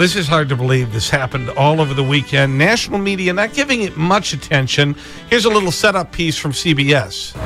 This is hard to believe. This happened all over the weekend. National media not giving it much attention. Here's a little setup piece from CBS.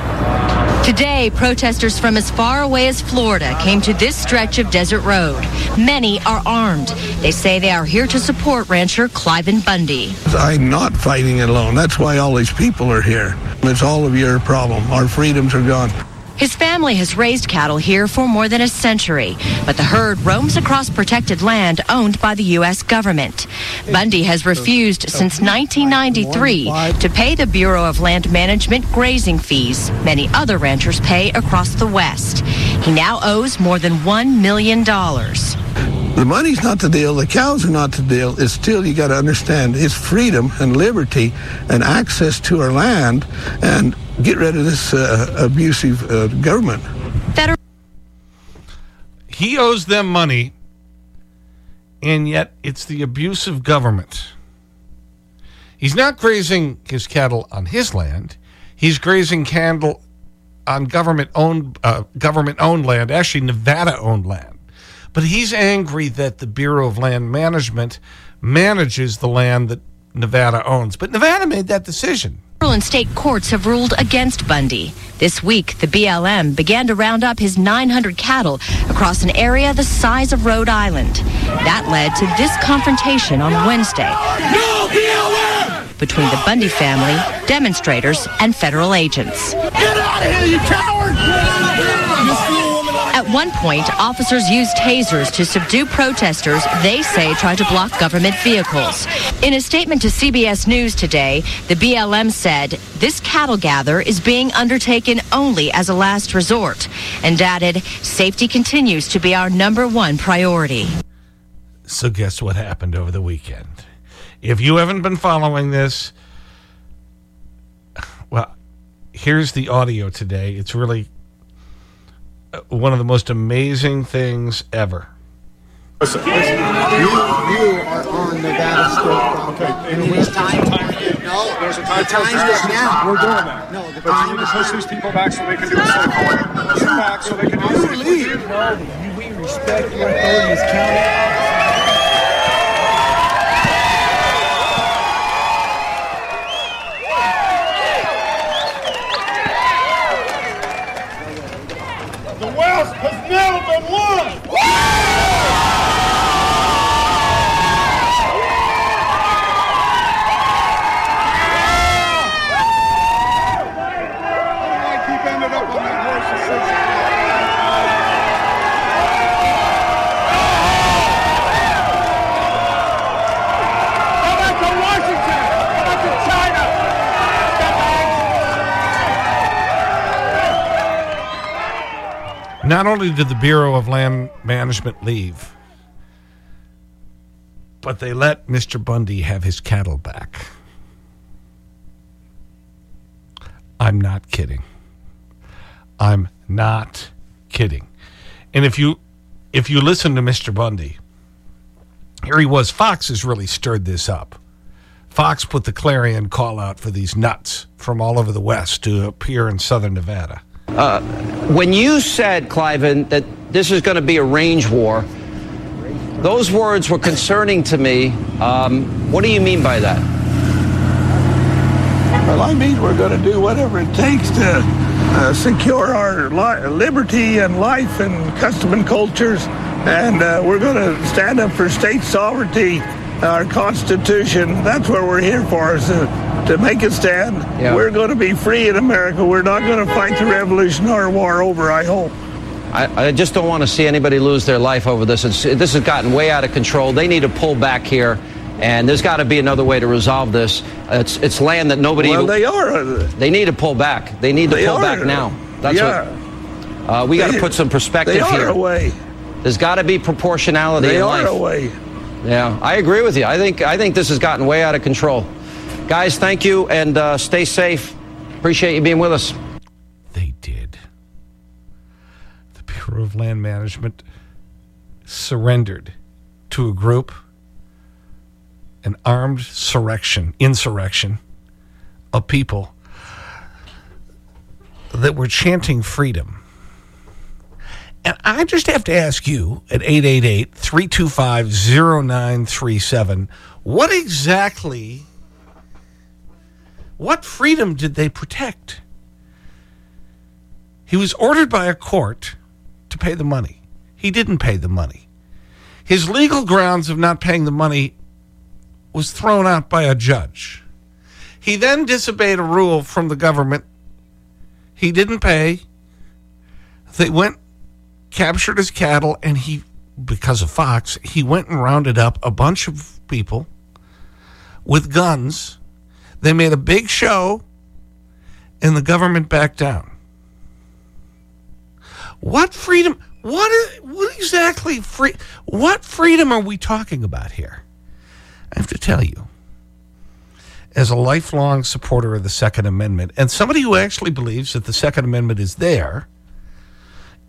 Today, protesters from as far away as Florida came to this stretch of desert road. Many are armed. They say they are here to support rancher Cliven Bundy. I'm not fighting it alone. That's why all these people are here. It's all of your problem. Our freedoms are gone. His family has raised cattle here for more than a century, but the herd roams across protected land owned by the U.S. government. Bundy has refused since 1993 to pay the Bureau of Land Management grazing fees many other ranchers pay across the West. He now owes more than $1 million. The money's not the deal. The cows are not the deal. It's still, you got to understand, it's freedom and liberty and access to our land and get rid of this uh, abusive uh, government. Federal He owes them money, and yet it's the abusive government. He's not grazing his cattle on his land. He's grazing cattle on government-owned uh, government owned land, actually Nevada-owned land. But he's angry that the Bureau of Land Management manages the land that Nevada owns. But Nevada made that decision. and state courts have ruled against Bundy. This week, the BLM began to round up his 900 cattle across an area the size of Rhode Island. That led to this confrontation on Wednesday No BLM! between the Bundy family, demonstrators, and federal agents. Get out of here, you coward! At one point, officers used tasers to subdue protesters they say tried to block government vehicles. In a statement to CBS News today, the BLM said this cattle gather is being undertaken only as a last resort and added safety continues to be our number one priority. So guess what happened over the weekend? If you haven't been following this, well, here's the audio today. It's really one of the most amazing things ever. Listen, listen. You, you are on Nevada State Okay, and it's time. No, there's a time. The time is now. We're doing that. No, the but you need to push these people back so they can do this. Push them back so they can do this. You know that we respect your authority as county The West Not only did the Bureau of Land Management leave, but they let Mr. Bundy have his cattle back. I'm not kidding. I'm not kidding. And if you, if you listen to Mr. Bundy, here he was. Fox has really stirred this up. Fox put the clarion call out for these nuts from all over the West to appear in southern Nevada. When you said, Cliven, that this is going to be a range war, those words were concerning to me. Um, what do you mean by that? Well, I mean, we're going to do whatever it takes to uh, secure our li- liberty and life and custom and cultures. And uh, we're going to stand up for state sovereignty, our Constitution. That's what we're here for, is to, to make a stand. Yeah. We're going to be free in America. We're not going to fight the Revolutionary War over, I hope. I, I just don't want to see anybody lose their life over this. It's, this has gotten way out of control. They need to pull back here, and there's got to be another way to resolve this. It's, it's land that nobody. Well, they are. uh, They need to pull back. They need to They pull are. back now. That's yeah. what. Uh, we got to put some perspective They are here. away. There's got to be proportionality They in are life. a way. Yeah, I agree with you. I think I think this has gotten way out of control. Guys, thank you and uh, stay safe. Appreciate you being with us. They did. The Bureau of Land Management surrendered to a group, an armed surrection, insurrection of people that were chanting freedom. And I just have to ask you at 888 325 0937 what exactly, what freedom did they protect? He was ordered by a court to pay the money. He didn't pay the money. His legal grounds of not paying the money was thrown out by a judge. He then disobeyed a rule from the government. He didn't pay. They went, captured his cattle, and he, because of Fox, he went and rounded up a bunch of people with guns. They made a big show, and the government backed down. What freedom, what, is, what exactly, free, what freedom are we talking about here? I have to tell you, as a lifelong supporter of the Second Amendment, and somebody who actually believes that the Second Amendment is there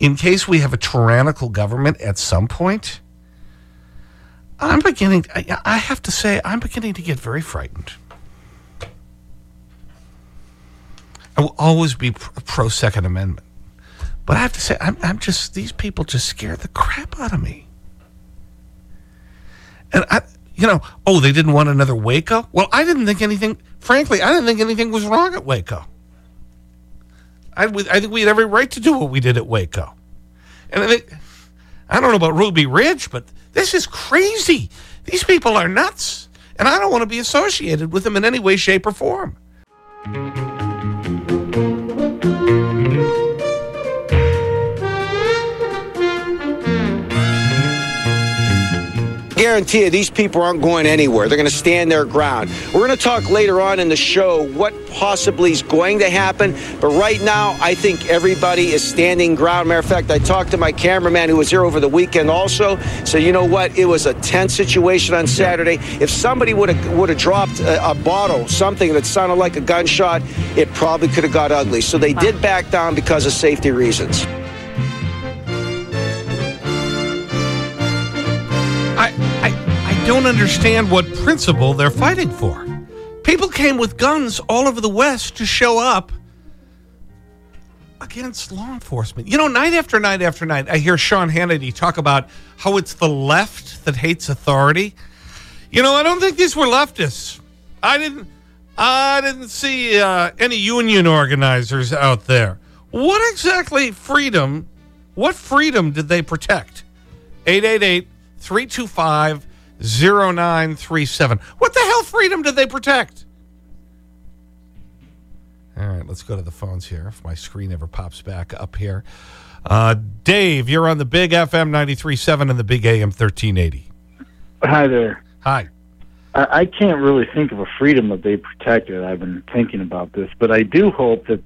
in case we have a tyrannical government at some point, I'm beginning, I, I have to say, I'm beginning to get very frightened. I will always be pro Second Amendment. But I have to say, I'm, I'm just, these people just scare the crap out of me. And I, you know, oh, they didn't want another Waco? Well, I didn't think anything, frankly, I didn't think anything was wrong at Waco. I, I think we had every right to do what we did at Waco. And I think, I don't know about Ruby Ridge, but this is crazy. These people are nuts. And I don't want to be associated with them in any way, shape, or form. Guarantee you these people aren't going anywhere. They're going to stand their ground. We're going to talk later on in the show what possibly is going to happen. But right now, I think everybody is standing ground. Matter of fact, I talked to my cameraman who was here over the weekend also. So you know what? It was a tense situation on Saturday. If somebody would have would have dropped a, a, bottle, something that sounded like a gunshot, it probably could have got ugly. So they did back down because of safety reasons. Don't understand what principle they're fighting for. People came with guns all over the West to show up against law enforcement. You know, night after night after night, I hear Sean Hannity talk about how it's the left that hates authority. You know, I don't think these were leftists. I didn't, I didn't see uh, any union organizers out there. What exactly freedom, what freedom did they protect? 888 325 0937. What the hell freedom did they protect? All right, let's go to the phones here if my screen ever pops back up here. Uh, Dave, you're on the Big FM 93.7 and the Big AM 1380. Hi there. Hi. I, I can't really think of a freedom that they protected. I've been thinking about this, but I do hope that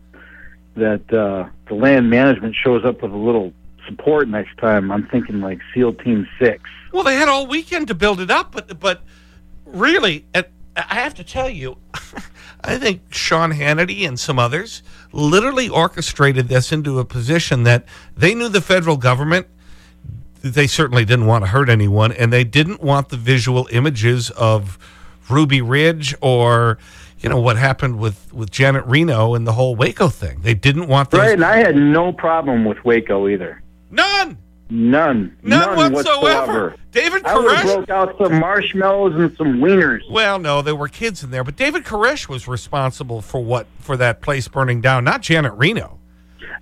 that uh, the land management shows up with a little support next time. I'm thinking like SEAL Team 6. Well, they had all weekend to build it up, but, but really, at, I have to tell you, I think Sean Hannity and some others literally orchestrated this into a position that they knew the federal government, they certainly didn't want to hurt anyone, and they didn't want the visual images of Ruby Ridge or you know what happened with with Janet Reno and the whole Waco thing. They didn't want those. Right, and I had no problem with Waco either. None. None. None, None whatsoever. whatsoever. David I Koresh. broke out some marshmallows and some wieners. Well, no, there were kids in there, but David Koresh was responsible for what for that place burning down, not Janet Reno.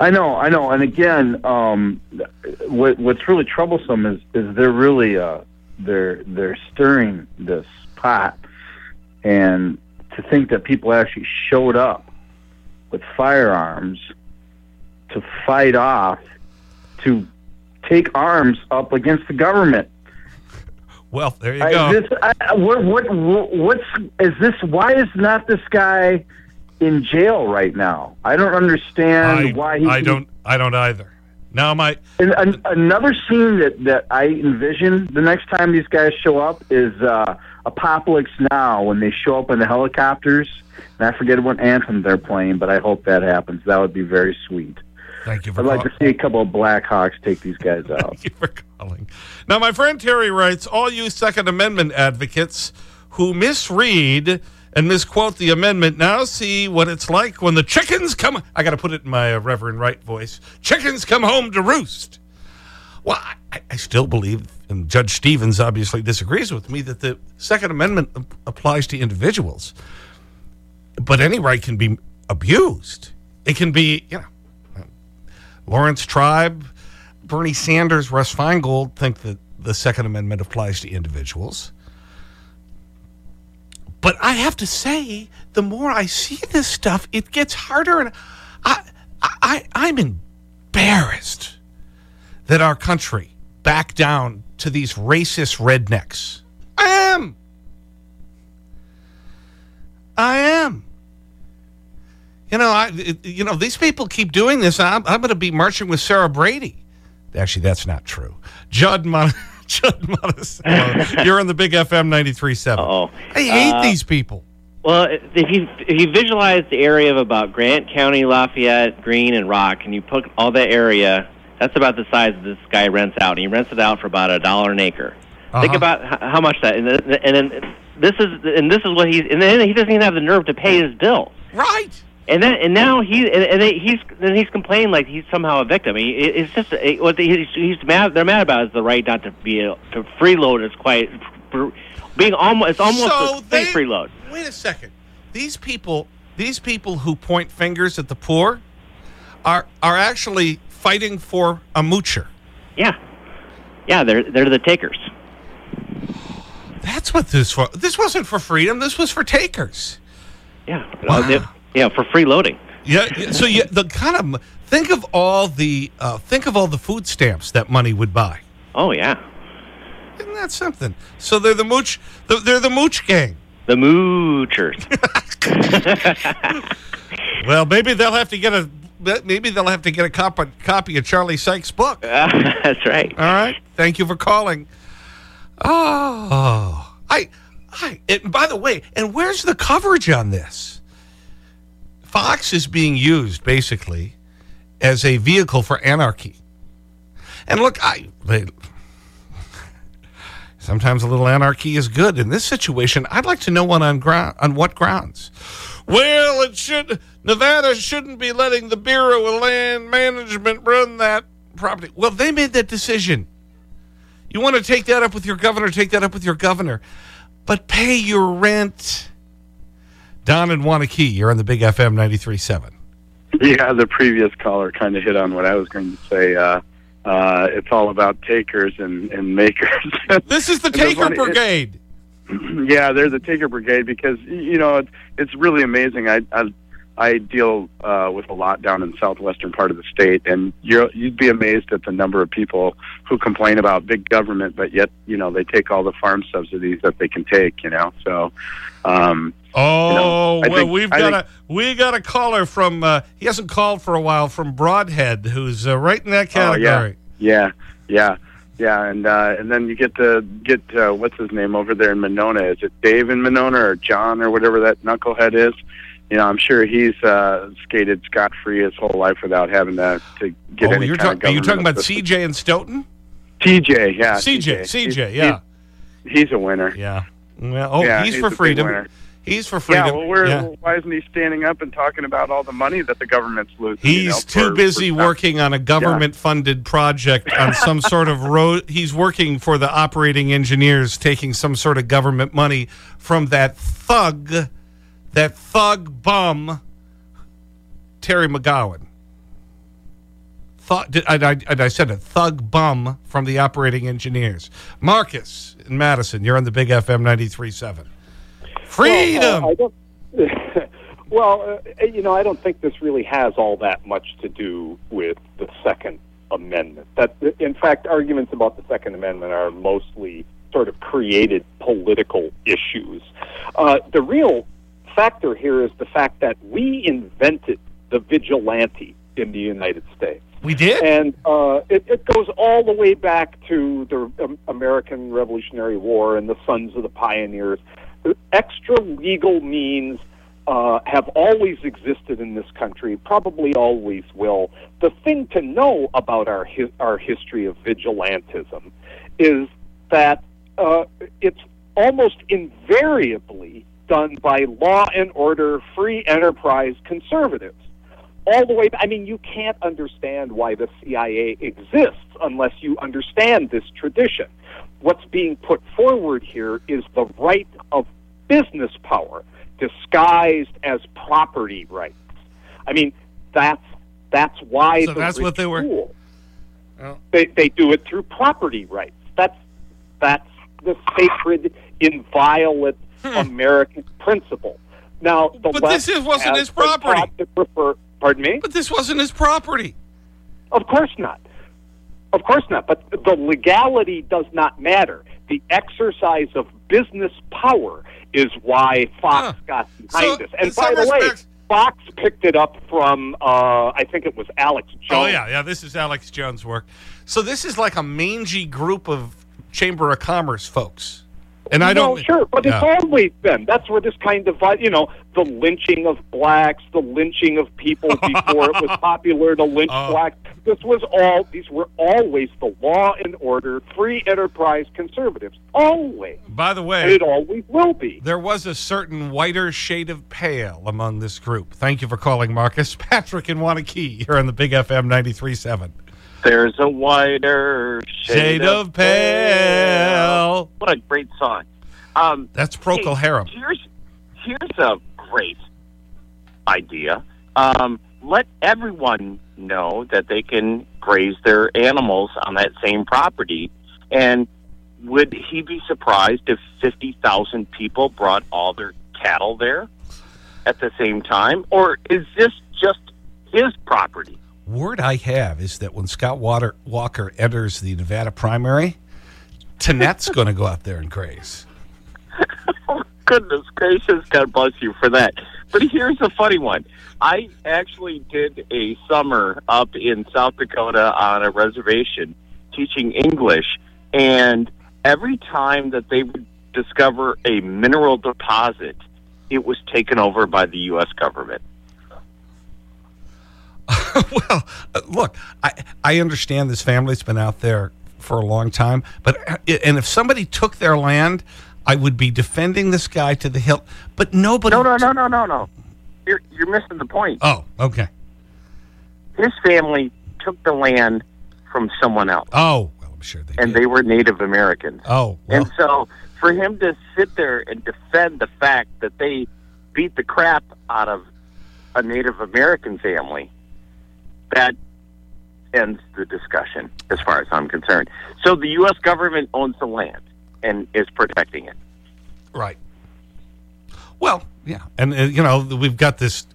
I know, I know. And again, um, what, what's really troublesome is, is they're really uh, they're they're stirring this pot, and to think that people actually showed up with firearms to fight off to take arms up against the government. Well, there you I- go. this, I, what, what, what's is this? Why is not this guy in jail right now? I don't understand I, why he. I don't. I don't either. Now, my And an, another scene that, that I envision the next time these guys show up is uh, Apocalypse Now when they show up in the helicopters. And I forget what anthem they're playing, but I hope that happens. That would be very sweet. Thank you for I'd like to see a couple of Blackhawks take these guys out. Thank you for calling. Now, my friend Terry writes, all you Second Amendment advocates who misread and misquote the amendment now see what it's like when the chickens come. I got to put it in my uh, Reverend Wright voice. Chickens come home to roost. Well, I, I still believe, and Judge Stevens obviously disagrees with me, that the Second Amendment applies to individuals. But any right can be abused. It can be, you know, Laurence Tribe, Bernie Sanders, Russ Feingold think that the Second Amendment applies to individuals. But I have to say, the more I see this stuff, it gets harder. And I, I, I'm embarrassed that our country backed down to these racist rednecks. I am. I am. You know, I, you know, these people keep doing this. I'm, I'm going to be marching with Sarah Brady. Actually, that's not true. Judd, Mon Judd Monticello, you're on the Big FM 93.7. Oh, I hate Uh, these people. Well, if you if you visualize the area of about Grant County, Lafayette, Green, and Rock, and you put all that area, that's about the size of this guy rents out. And he rents it out for about a dollar an acre. Think Uh-huh. about how much that, and then, and then this is and this is what he's and then he doesn't even have the nerve to pay his bill. Right. And then and now he and, and they, he's then he's complaining like he's somehow a victim. He, it, it's just it, what he's, he's mad. They're mad about is the right not to be able to freeload. Is quite being almost it's almost So a they- freeload. Wait a second. These people, these people who point fingers at the poor are, are actually fighting for a moocher. Yeah, yeah, they're they're the takers. That's what this was. This wasn't for freedom. This was for takers. Yeah, well, they- yeah, for freeloading. Yeah. yeah, So you, the kind of think of all the uh, think of all the food stamps that money would buy. Oh yeah, Isn't that something? So they're the mooch. They're, they're the mooch gang. the moochers. Well, maybe they'll have to get a maybe they'll have to get a cop, copy of Charlie Sykes' book. That's right. All right. Thank you for calling. Oh, I, I, it, by the way, and where's the coverage on this? Fox is being used basically as a vehicle for anarchy. And look, I, sometimes a little anarchy is good. In this situation, I'd like to know on, ground, on what grounds. Well, it should, Nevada shouldn't be letting the Bureau of Land Management run that property. Well, they made that decision. You want to take that up with your governor, take that up with your governor. But pay your rent. Don and Waunakee, you're on the Big FM 93.7. Yeah, the previous caller kind of hit on what I was going to say. Uh, uh, it's all about takers and, and makers. This is the Taker funny- it- Brigade. yeah, they're the taker brigade because you know it's it's really amazing. I I, I deal uh, with a lot down in the southwestern part of the state, and you're you'd be amazed at the number of people who complain about big government, but yet you know they take all the farm subsidies that they can take. You know, so. Um, Oh, you know, well, think- we've I got think- a we got a caller from uh, he hasn't called for a while from Brodhead, who's uh, right in that category. Oh, yeah. Yeah, yeah, yeah, and uh, and then you get to get uh, what's his name over there in Monona? Is it Dave in Monona or John or whatever that knucklehead is? You know, I'm sure he's uh, skated scot free his whole life without having to to get oh, any you're kind are you talking about assistance. CJ and Stoughton? TJ? Yeah, CJ, He's- CJ, yeah. He's, he's a winner. Yeah. Well, oh, Yeah, he's, he's for freedom. He's for freedom. Yeah, well, where, Yeah. why isn't he standing up and talking about all the money that the government's losing? you He's know, too for- busy for- working on a government funded project on some sort of road. He's working for the operating engineers, taking some sort of government money from that thug, that thug bum, Terry McGowan. Thought, did, I, I, I said it, thug bum from the operating engineers. Marcus in Madison, you're on the Big FM 93.7. Freedom! Well, uh, well uh, you know, I don't think this really has all that much to do with the Second Amendment. That, in fact, arguments about the Second Amendment are mostly sort of created political issues. Uh, the real factor here is the fact that we invented the vigilante in the United States. We did? And uh, it, it goes all the way back to the um, American Revolutionary War and the Sons of the Pioneers. The extra legal means uh, have always existed in this country, probably always will. The thing to know about our, hi- our history of vigilantism is that uh, it's almost invariably done by law and order, free enterprise conservatives. All the way, I mean, you can't understand why the CIA exists unless you understand this tradition. What's being put forward here is the right of business power disguised as property rights. I mean, that's that's why So the that's what they were- rule. They they do it through property rights. That's that's the sacred, inviolate American principle. Now, the Hmm. But this is- wasn't his property. prefer- pardon me. But this wasn't his property. Of course not. Of course not. But the legality does not matter. The exercise of business power is why Fox got behind So, this. And by the way, Fox picked it up from uh, I think it was Alex Jones. Oh, yeah, yeah. This is Alex Jones' work. So this is like a mangy group of Chamber of Commerce folks. And I don't. sure, but Yeah. it's always been. That's where this kind of, you know, the lynching of blacks, the lynching of people before it was popular to lynch Oh. blacks. This was all. These were always the law and order, free enterprise conservatives. Always. By the And way, it always will be. there was a certain whiter shade of pale among this group. Thank you for calling, Marcus. Patrick in Waunakee. You're on the Big FM 93.7. There's a wider shade, Shade of pale. What a great song. Um, That's Procol Harum. Here's here's a great idea. Um, let everyone know that they can graze their animals on that same property. And would he be surprised if fifty thousand people brought all their cattle there at the same time, or is this just his property? Word I have is that when Scott Water, Walker enters the Nevada primary, Tanette's going to go out there and graze. Oh, goodness gracious, God bless you for that. But here's a funny one. I actually did a summer up in South Dakota on a reservation teaching English, and every time that they would discover a mineral deposit, it was taken over by the U.S. government. well, uh, look, I, I understand this family's been out there for a long time, but uh, and if somebody took their land, I would be defending this guy to the hilt. But nobody. No, no, no, no, no, no. You're, you're missing the point. Oh, okay. His family took the land from someone else. Oh, well, I'm sure they And they were Native Americans. Oh, And so for him to sit there and defend the fact that they beat the crap out of a Native American family, that ends the discussion as far as I'm concerned. So the U.S. government owns the land and is protecting it. Right. Well, yeah. And, uh, you know, we've got this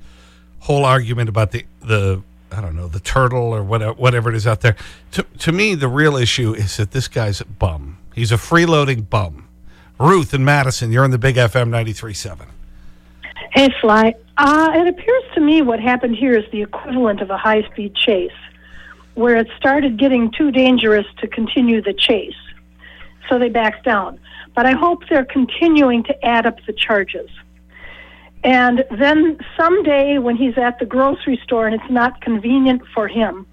whole argument about the, the I don't know, the turtle or whatever, whatever it is out there. To, to me, the real issue is that this guy's a bum. He's a freeloading bum. Ruth and Madison, you're on the Big FM 93.7. Hey, Sly. Uh, it appears to me what happened here is the equivalent of a high speed chase, where it started getting too dangerous to continue the chase. So they backed down. But I hope they're continuing to add up the charges. And then someday, when he's at the grocery store and it's not convenient for him,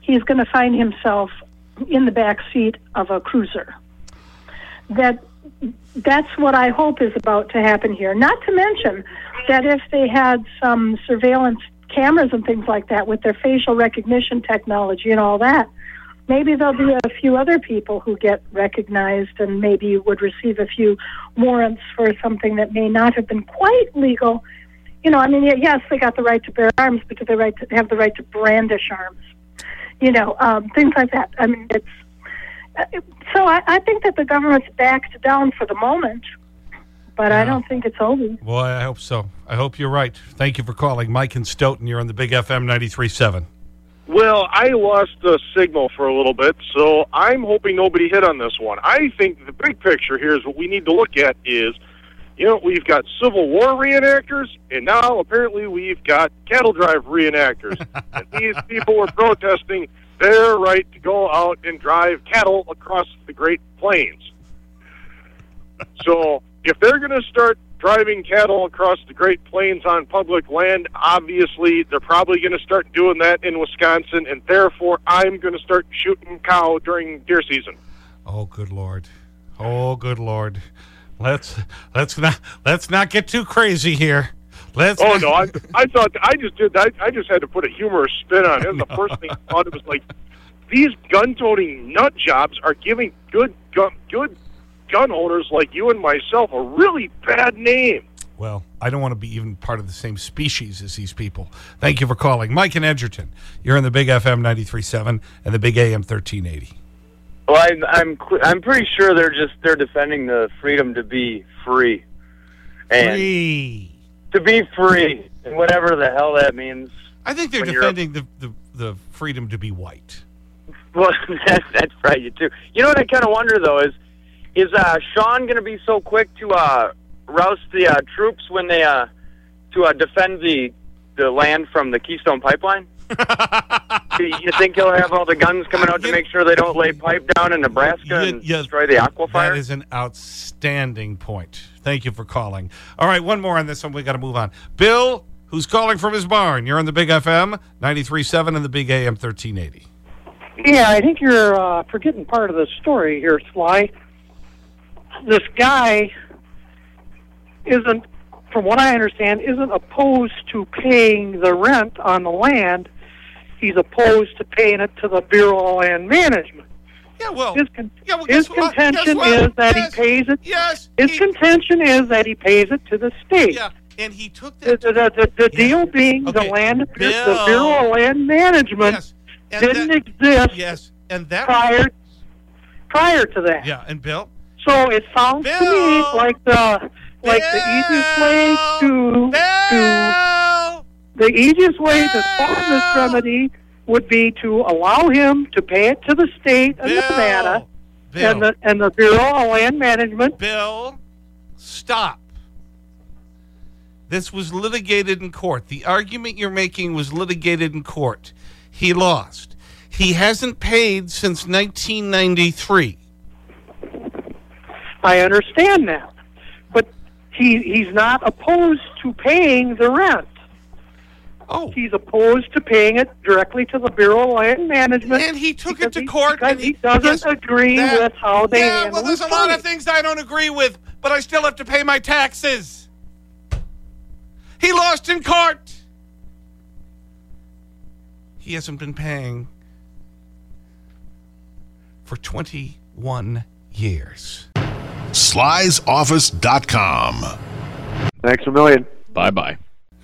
he's going to find himself in the back seat of a cruiser. That that's what I hope is about to happen here. Not to mention that if they had some surveillance cameras and things like that with their facial recognition technology and all that, maybe there'll be a few other people who get recognized and maybe would receive a few warrants for something that may not have been quite legal. You know, I mean, yes, they got the right to bear arms, but do they right to have the right to brandish arms? You know, um, things like that. I mean, it's so I, I think that the government's backed down for the moment, but I don't think it's over. Boy, I hope so. I hope you're right. Thank you for calling. Mike and Stoughton, you're on the Big FM 93.7. Well, I lost the signal for a little bit, so I'm hoping nobody hit on this one. I think the big picture here is what we need to look at is, you know, we've got Civil War reenactors, and now apparently we've got cattle drive reenactors. and these people were protesting their right to go out and drive cattle across the Great Plains. so if they're going to start driving cattle across the Great Plains on public land, obviously they're probably going to start doing that in Wisconsin, and therefore I'm going to start shooting cow during deer season. Oh, good Lord. Oh, good Lord. Let's, let's, not, let's not get too crazy here. Let's oh, no. I, I thought, I just did that. I just had to put a humorous spin on it. The first thing I thought it was like, these gun-toting nut jobs are giving good gun, good gun owners like you and myself a really bad name. Well, I don't want to be even part of the same species as these people. Thank you for calling. Mike and Edgerton, you're in the Big FM 93.7 and the Big AM 1380. Well, I'm, I'm, I'm pretty sure they're just, they're defending the freedom to be free. And free. To be free, and whatever the hell that means. I think they're defending the, the, the freedom to be white. Well, that's, that's right, too. You know what I kind of wonder, though, is is uh, Sean going to be so quick to uh, roust the uh, troops when they uh, to uh, defend the the land from the Keystone Pipeline? you think he'll have all the guns coming out to make sure they don't lay pipe down in Nebraska and destroy the aquifer? That is an outstanding point. Thank you for calling. All right, one more on this one. we got to move on. Bill, who's calling from his barn. You're on the Big FM 93.7 and the Big AM 1380. Yeah, I think you're uh, forgetting part of the story here, Sly this guy isn't, from what I understand, isn't opposed to paying the rent on the land. He's opposed to paying it to the Bureau of Land Management. Yeah, well, his, con yeah, well, his contention what? is that yes. he pays it. Yes. His he, contention is that he pays it to the state. Yeah, and he took that. The, the, the, the yeah. deal being okay. the land, Bill. the Bureau of Land Management yes. didn't that, exist. Yes, and that prior prior to that. Yeah, and Bill. So it sounds Bill, to me like the like Bill, the easiest way to Bill, to the easiest way to solve this remedy would be to allow him to pay it to the state of Bill, Nevada Bill, and the and the Bureau of Land Management. Bill, stop. This was litigated in court. The argument you're making was litigated in court. He lost. He hasn't paid since 1993. I understand that, but he he's not opposed to paying the rent. Oh, he's opposed to paying it directly to the Bureau of Land Management. And he took it to he, court. Because and he, doesn't yes, agree that, with how they Yeah, handle well, there's a lot of things I don't agree with, but I still have to pay my taxes. He lost in court. He hasn't been paying for 21 years. Sly'sOffice.com. Thanks a million. Bye bye.